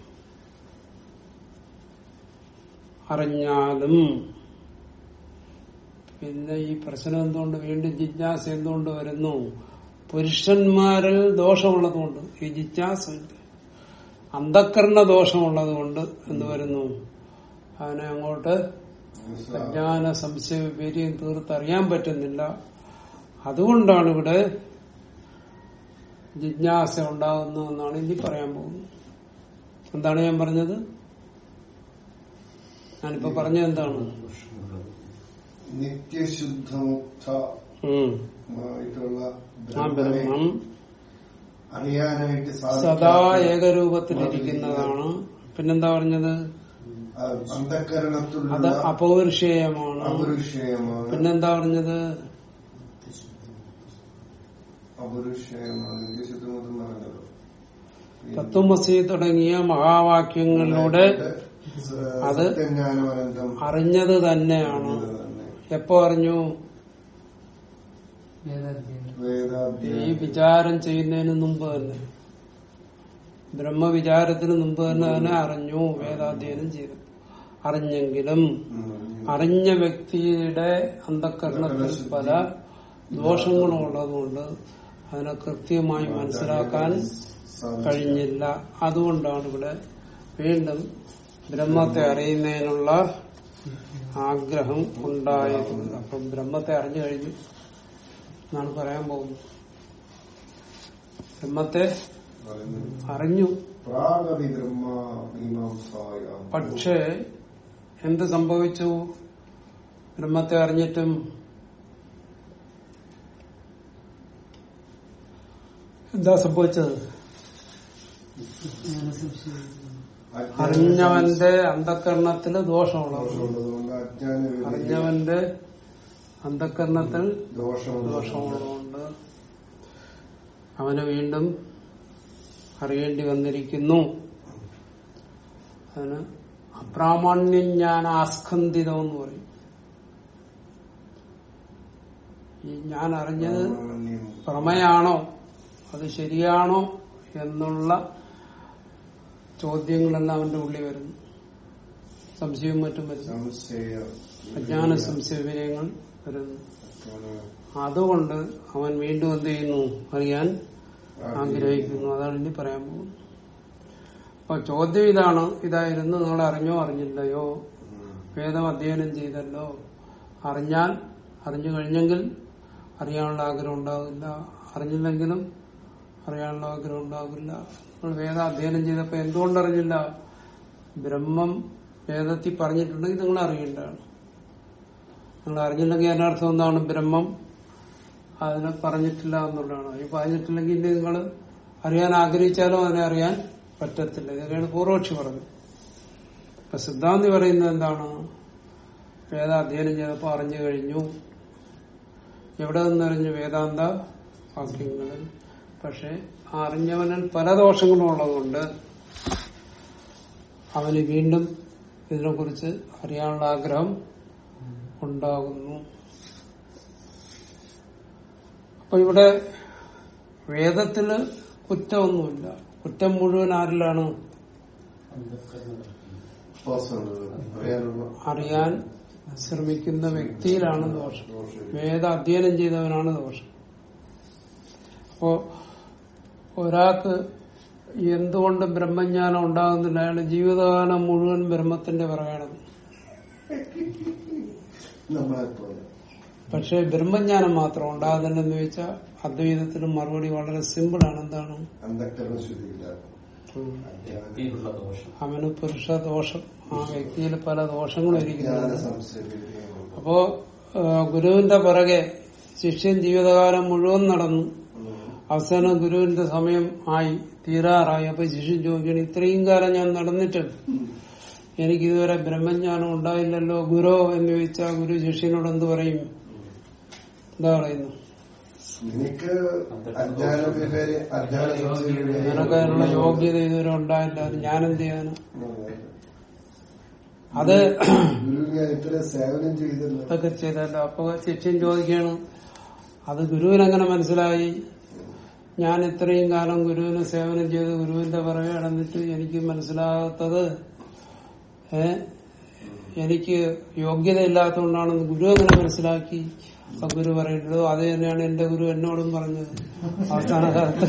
അറിഞ്ഞാലും പിന്നെ ഈ പ്രശ്നം എന്തുകൊണ്ട് വീണ്ടും ജിജ്ഞാസ എന്തുകൊണ്ട് വരുന്നു? പുരുഷന്മാരിൽ ദോഷമുള്ളതുകൊണ്ട്. ഈ ജിജ്ഞാസ അന്ധക്കരണ ദോഷമുള്ളത് കൊണ്ട് എന്ത് വരുന്നു. അവനെ അങ്ങോട്ട് അജ്ഞാന സംശയ വിപര്യം തീർത്തറിയാൻ പറ്റുന്നില്ല. അതുകൊണ്ടാണ് ഇവിടെ ജിജ്ഞാസ ഉണ്ടാകുന്നതെന്നാണ് ഇനി പറയാൻ പോകുന്നത്. എന്താണ് ഞാൻ പറഞ്ഞത്? ഞാനിപ്പോ പറഞ്ഞത് എന്താണ്? ഉം. നിത്യശുദ്ധമുക്തമായിട്ടുള്ള ആ ബ്രഹ്മം അറിയാനായിട്ട് സദാ ഏകരൂപത്തിലിരിക്കുന്നതാണ്. പിന്നെന്താ പറഞ്ഞത്? അത് അപൗരുഷേയമാണ്. അപുരുഷയമാണ്. പിന്നെന്താ പറഞ്ഞത്? തത്വമസി തുടങ്ങിയ മഹാവാക്യങ്ങളിലൂടെ അത് അറിഞ്ഞത് തന്നെയാണ്. തന്നെ എപ്പോ അറിഞ്ഞു? ഈ വിചാരം ചെയ്യുന്നതിന് മുമ്പ് തന്നെ. ബ്രഹ്മവിചാരത്തിന് മുമ്പ് തന്നെ അതിനെ അറിഞ്ഞു വേദാധ്യയനം ചെയ്തു. അറിഞ്ഞെങ്കിലും അറിഞ്ഞ വ്യക്തിയുടെ അന്ധകരണത്തിൽ പല ദോഷങ്ങളും ഉള്ളതുകൊണ്ട് അതിനെ കൃത്യമായി മനസ്സിലാക്കാൻ കഴിഞ്ഞില്ല. അതുകൊണ്ടാണ് ഇവിടെ വീണ്ടും ബ്രഹ്മത്തെ അറിയുന്നതിനുള്ള ആഗ്രഹം ഉണ്ടായത് അപ്പം ബ്രഹ്മത്തെ അറിഞ്ഞു കഴിഞ്ഞു. എന്നാണ് പറയാൻ പോകുന്നത്. ബ്രഹ്മത്തെ അറിഞ്ഞു. പക്ഷേ എന്ത് സംഭവിച്ചു? ബ്രഹ്മത്തെ അറിഞ്ഞിട്ടും എന്താ സംഭവിച്ചത്? അറിഞ്ഞവന്റെ അന്ധകരണത്തിൽ ദോഷമുള്ളത് ദോഷമുള്ളതുകൊണ്ട് അറിഞ്ഞവന്റെ അന്ധകരണത്തിൽ ദോഷമുള്ളതുകൊണ്ട് ദോഷമുള്ളതുകൊണ്ട് അവന് വീണ്ടും അറിയേണ്ടി വന്നിരിക്കുന്നു. അതിന് അപ്രാമാണ്യം ഞാൻ ആസ്കന്ധിതമെന്ന് പറയും. ഈ ഞാൻ അറിഞ്ഞത് പ്രമയാണോ? അത് ശരിയാണോ? എന്നുള്ള ചോദ്യങ്ങളെല്ലാം അവന്റെ ഉള്ളിൽ വരുന്നു സംശയവും മറ്റും വരുന്നു. സംശയ അജ്ഞാന സംശയവിനയങ്ങൾ വരുന്നു. അതുകൊണ്ട് അവൻ വീണ്ടും എന്ത് ചെയ്യുന്നു? അറിയാൻ ആഗ്രഹിക്കുന്നു. അതാണ് ഇനി പറയാൻ പോകുന്നത്. അപ്പൊ ചോദ്യം ഇതാണ്. ഇതായിരുന്നു. നിങ്ങൾ അറിഞ്ഞോ അറിഞ്ഞില്ലയോ? വേദം അധ്യയനം ചെയ്തല്ലോ. അറിഞ്ഞാൽ അറിഞ്ഞു കഴിഞ്ഞെങ്കിൽ അറിയാനുള്ള ആഗ്രഹം ഉണ്ടാകില്ല അറിഞ്ഞില്ലെങ്കിലും അറിയാനുള്ള ആഗ്രഹം ഉണ്ടാകില്ല നമ്മൾ വേദ അധ്യയനം ചെയ്തപ്പോ എന്തുകൊണ്ട് അറിഞ്ഞില്ല ബ്രഹ്മം വേദത്തിൽ പറഞ്ഞിട്ടുണ്ടെങ്കിൽ നിങ്ങൾ അറിയേണ്ടതാണ്. നിങ്ങൾ അറിഞ്ഞില്ലെങ്കിൽ അതിനർത്ഥം എന്താണ് ബ്രഹ്മം? അതിനെ പറഞ്ഞിട്ടില്ല എന്നുള്ളതാണ്. ഈ പറഞ്ഞിട്ടില്ലെങ്കിൽ നിങ്ങൾ അറിയാൻ ആഗ്രഹിച്ചാലും അതിനെ അറിയാൻ പറ്റത്തില്ല. ഇതൊക്കെയാണ് പൂർവക്ഷി പറഞ്ഞത്. ഇപ്പൊ സിദ്ധാന്തി പറയുന്നത് എന്താണ്? വേദ അധ്യയനം ചെയ്തപ്പോൾ അറിഞ്ഞു കഴിഞ്ഞു. എവിടെ നിന്നറിഞ്ഞു വേദാന്ത വാക്യങ്ങളിൽ. പക്ഷെ അറിഞ്ഞവനൻ പല ദോഷങ്ങളും ഉള്ളതുകൊണ്ട് അവന് വീണ്ടും ഇതിനെക്കുറിച്ച് അറിയാനുള്ള ആഗ്രഹം ഉണ്ടാകുന്നു. അപ്പൊ ഇവിടെ വേദത്തിൽ കുറ്റമൊന്നുമില്ല. കുറ്റം മുഴുവൻ ആരിലാണ്? അറിയാൻ ശ്രമിക്കുന്ന വ്യക്തിയിലാണ് ദോഷം. വേദ അധ്യയനം ചെയ്തവനാണ് ദോഷം. അപ്പോ ഒരാൾക്ക് എന്തുകൊണ്ട് ബ്രഹ്മജ്ഞാനം ഉണ്ടാകുന്നില്ല? അയാൾ ജീവിതകാലം മുഴുവൻ ബ്രഹ്മത്തിന്റെ നമ്മളെ പക്ഷെ ബ്രഹ്മജ്ഞാനം മാത്രം ഉണ്ടാകുന്നില്ലെന്ന് ചോദിച്ചാൽ അദ്വൈതത്തിന് മറുപടി വളരെ സിമ്പിളാണ്. എന്താണ്? അവന് പുരുഷ ദോഷം. ആ വ്യക്തിയിൽ പല ദോഷങ്ങളും ഇരിക്കുന്നത് ഇരിക്കുന്നു അപ്പോ ഗുരുവിന്റെ പിറകെ ശിഷ്യൻ ജീവിതകാലം മുഴുവൻ നടന്നു. അവസാനം ഗുരുവിന്റെ സമയം ആയി തീരാറായി അപ്പൊ ശിഷ്യൻ ചോദിക്കണം ഇത്രയും കാലം ഞാൻ നടന്നിട്ട് എനിക്ക് ഇതുവരെ ബ്രഹ്മജ്ഞാനം ഉണ്ടായില്ലല്ലോ ഗുരു എന്ന് ചോദിച്ചാൽ ഗുരു ശിഷ്യനോട് എന്ത് പറയും? എന്താ പറയുന്നു? നിനക്ക് അതിനുള്ള യോഗ്യത ഇതുവരെ ഉണ്ടായില്ല. അത് ഞാൻ എന്ത് ചെയ്യാന് അത് ഇതൊക്കെ ചെയ്തല്ലോ അപ്പൊ ശിഷ്യൻ ചോദിക്കുകയാണ് അത് ഗുരുവിനെങ്ങനെ മനസ്സിലായി. ഞാൻ ഇത്രയും കാലം ഗുരുവിനെ സേവനം ചെയ്ത് ഗുരുവിന്റെ പുറകെ നടന്നിട്ട് എനിക്ക് മനസ്സിലാകാത്തത് ഏ എനിക്ക് യോഗ്യത ഇല്ലാത്തതുകൊണ്ടാണെന്ന് ഗുരു അങ്ങനെ മനസ്സിലാക്കി? അപ്പൊ ഗുരു പറയുന്നത് അത് തന്നെയാണ് എന്റെ ഗുരു എന്നോടും പറഞ്ഞത്. അവസാന കാലത്ത്.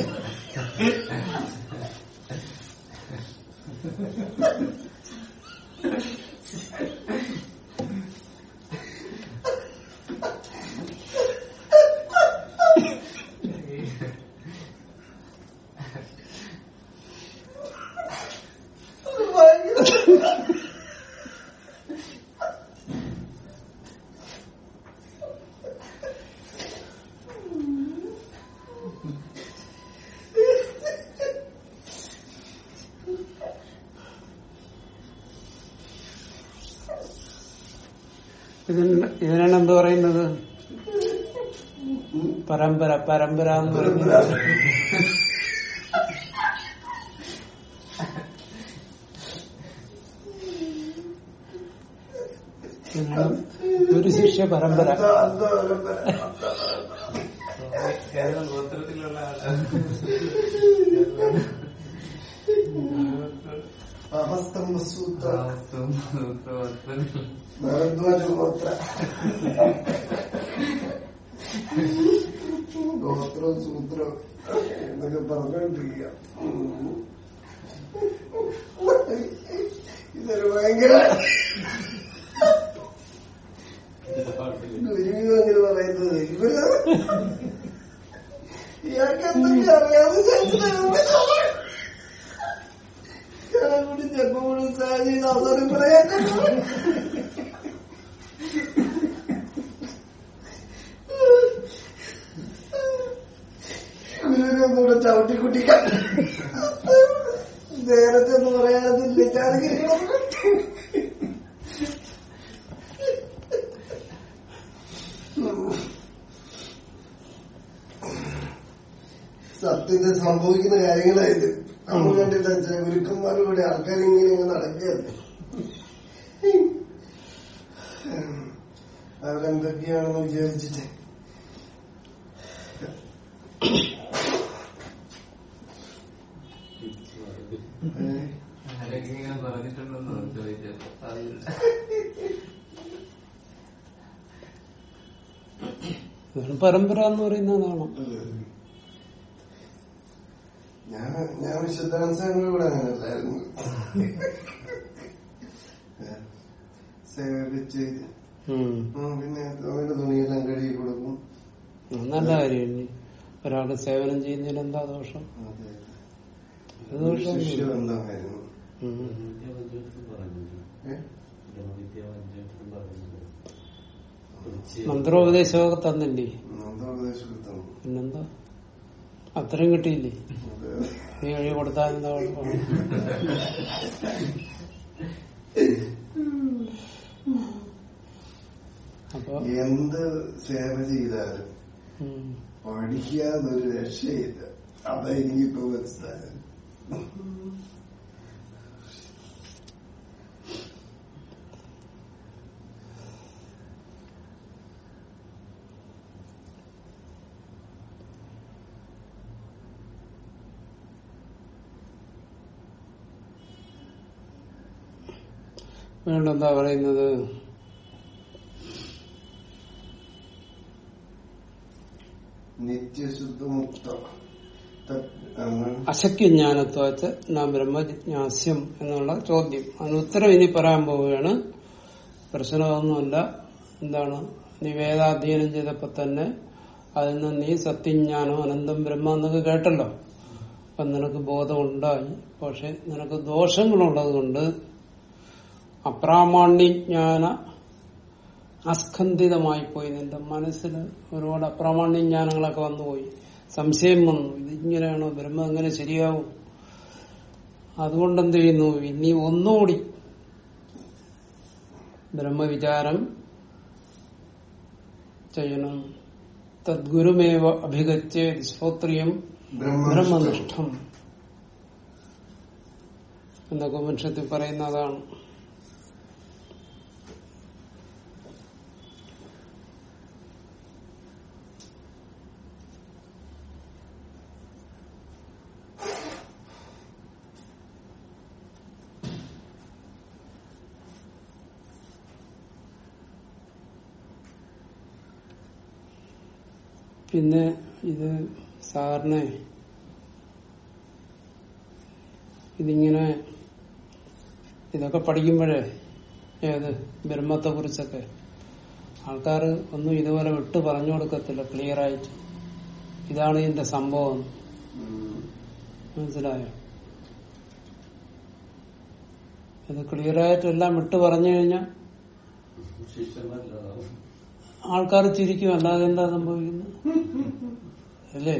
ഇതിന് ഇതിനാണ് എന്ത് പറയുന്നത് പരമ്പര പരമ്പര എന്ന് പറയുന്നത് ഒരു ശിഷ്യ പരമ്പര. ഗോത്രത്തിലുള്ള സൂത്ര ഗോത്രം സൂത്രം എന്നൊക്കെ പറഞ്ഞോണ്ടിരിക്കുക. ഇതൊരു ഭയങ്കര ഗുരുവിനും അങ്ങനെ പറയുന്നത് ഇവർ ഇയാൾക്ക് എന്തൊക്കെ ചോദിച്ചിട്ട് കൂടി ചെപ്പുമ്പോഴും സാജി അവസരം പറയാൻ ഗുരുവിനൊന്നുകൂടെ ചവിട്ടിക്കുട്ടിക്കാൻ. നേരത്തെ ഒന്ന് പറയാതില്ല സത്യത്തെ സംഭവിക്കുന്ന കാര്യങ്ങളായത് നമ്മൾ കണ്ടില്ല ഗുരുക്കന്മാരുടെ ആൾക്കാർ ഇങ്ങനെ ഇങ്ങനെ നടക്കുകയല്ലേ? അവരെന്തൊക്കെയാണെന്ന് വിചാരിച്ചിട്ട് ഏഹ് ആരൊക്കെ ഇങ്ങനെ പറഞ്ഞിട്ടുണ്ടെന്നോ ചോദിച്ചപ്പോ അത് ഇതാണ് പരമ്പര എന്ന് പറയുന്നതാണ് ഞാൻ ഞാൻ വിശുദ്ധാംശങ്ങളുടെ ഇവിടെ അങ്ങനെയല്ലായിരുന്നു. പിന്നെ തുണിയെല്ലാം കഴുകി കൊടുക്കും. നല്ല കാര്യമല്ലേ ഒരാൾക്ക് സേവനം ചെയ്യുന്നതിന് എന്താ ദോഷം? മന്ത്രോപദേശമൊക്കെ തന്നില്ലേ? പിന്നെന്താ? അത്രയും കിട്ടിയില്ലേ? നീ വഴി കൊടുത്താൽ എന്താ കുഴപ്പം? അപ്പൊ എന്ത് സേവ ചെയ്താലും ഒരു രക്ഷയില്ല അതാ എനിക്കിപ്പോ മനസ്സിലായത് വീണ്ടെന്താ പറയുന്നത്? നിത്യശുദ്ധമുക്ത. നാം ബ്രഹ്മജിജ്ഞാസ്യം എന്നുള്ള ചോദ്യം. അതിന് ഉത്തരം ഇനി പറയാൻ പോവുകയാണ്. പ്രശ്നമൊന്നുമില്ല. എന്താണ്? നീ വേദാധ്യയനം ചെയ്തപ്പോ തന്നെ അതിൽ നിന്ന് നീ സത്യജ്ഞാനം അനന്തം ബ്രഹ്മ എന്നൊക്കെ കേട്ടല്ലോ. അപ്പൊ നിനക്ക് ബോധമുണ്ടായി. പക്ഷെ നിനക്ക് ദോഷങ്ങളുള്ളത് കൊണ്ട് അപ്രാമാണ്യജ്ഞാന അസ്കന്ധിതമായി പോയി. നിന്റെ മനസ്സിൽ ഒരുപാട് അപ്രാമാണ്യ ജ്ഞാനങ്ങളൊക്കെ വന്നുപോയി. സംശയം വന്നു. ഇതിങ്ങനെയാണോ? ബ്രഹ്മം എങ്ങനെ ശരിയാവും? അതുകൊണ്ട് എന്ത് ചെയ്യുന്നു? ഇനി ഒന്നുകൂടി. ബ്രഹ്മവിചാരം ചെയ്യണം. തദ്ഗുരുമേവ അഭിഗച്ഛേ ശ്രോത്രിയം ബ്രഹ്മനിഷ്ഠം. എന്നൊക്കെ മനുഷ്യത്തിൽ പറയുന്ന പിന്നെ ഇത് സാറിനെ ഇതിങ്ങനെ ഇതൊക്കെ പഠിക്കുമ്പോഴേ ഏത് ബ്രഹ്മത്തെ കുറിച്ചൊക്കെ ആൾക്കാർ ഒന്നും ഇതുപോലെ വിട്ടു പറഞ്ഞു കൊടുക്കത്തില്ല ക്ലിയർ ആയിട്ട്. ഇതാണ് ഇതിന്റെ സംഭവം. മനസിലായോ ഇത് ക്ലിയർ ആയിട്ട് എല്ലാം വിട്ട് പറഞ്ഞു കഴിഞ്ഞാൽ ആൾക്കാർ ചിരിക്കും. അല്ലാതെ എന്താ സംഭവിക്കുന്നത്? അല്ലേ?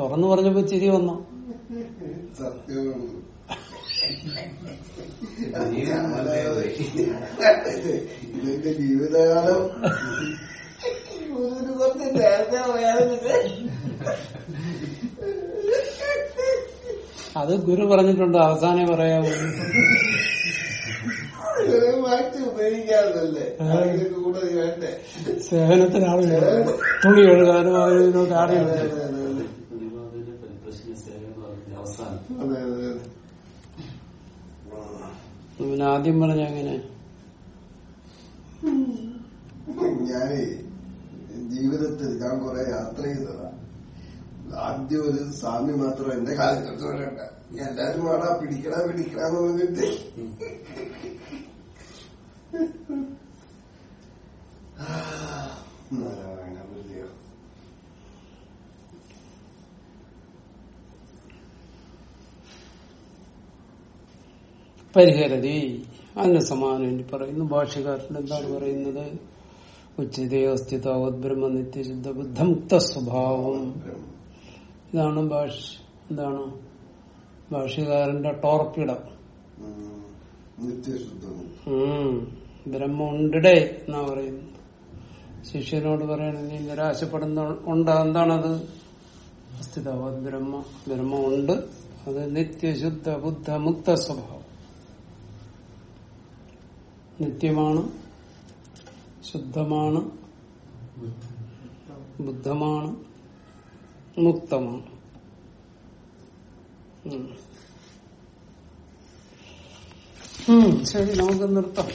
തുറന്നു പറഞ്ഞപ്പോ ചിരി വന്നോ. ഇതിന്റെ ജീവിതകാലം. അത് ഗുരു പറഞ്ഞിട്ടുണ്ട്. അവസാനം പറയാവൂ. മാറ്റി ഉപയോഗിക്കാറില്ലല്ലേ ആരെങ്കിലും കൂടെ വേണ്ടേ? സേവനത്തിന് ആളുകൾ തുണി എഴുതാനും അതിനോട് അതെ ആളുകൾ പിന്നെ ആദ്യം പറഞ്ഞ എങ്ങനെ? ഞാനേ ജീവിതത്തിൽ ഞാൻ കുറെ യാത്ര ചെയ്തതാ. ആദ്യം ഒരു സ്വാമി മാത്രം എന്റെ കാലത്ത് വരണ്ട. എല്ലാരും വേണം പിടിക്കണ പിടിക്കടാന്ന് പറഞ്ഞിട്ട് ആ, നാരായണ ഗുരുദേവ. പരിഹരതി അന്ന സമാനം ഇനി പറയുന്നു. ഭാഷകാരൻ എന്താണ് പറയുന്നത്? ഉച്ചതേ അസ്ഥിതാവത് ബ്രഹ്മ നിത്യശുദ്ധ ബുദ്ധമുക്ത സ്വഭാവം. ഇതാണ് ഭാഷ. എന്താണ്? ഭാഷകാരന്റെ ടോർപ്പിടം. ബ്രഹ്മ നിത്യശുദ്ധം ഉം. ബ്രഹ്മം ഉണ്ടിടേ എന്നാ പറയുന്നത് ശിഷ്യനോട് പറയണെങ്കിൽ നിരാശപ്പെടുന്ന ഉണ്ട് എന്താണത്? അസ്ഥിതാവത് ബ്രഹ്മ ബ്രഹ്മം ഉണ്ട്. അത് നിത്യശുദ്ധ ബുദ്ധ മുക്ത സ്വഭാവം. നിത്യമാണ് ശുദ്ധമാണ് ബുദ്ധമാണ് മുക്തമാണ്. ശരി നമുക്ക് നിർത്താം.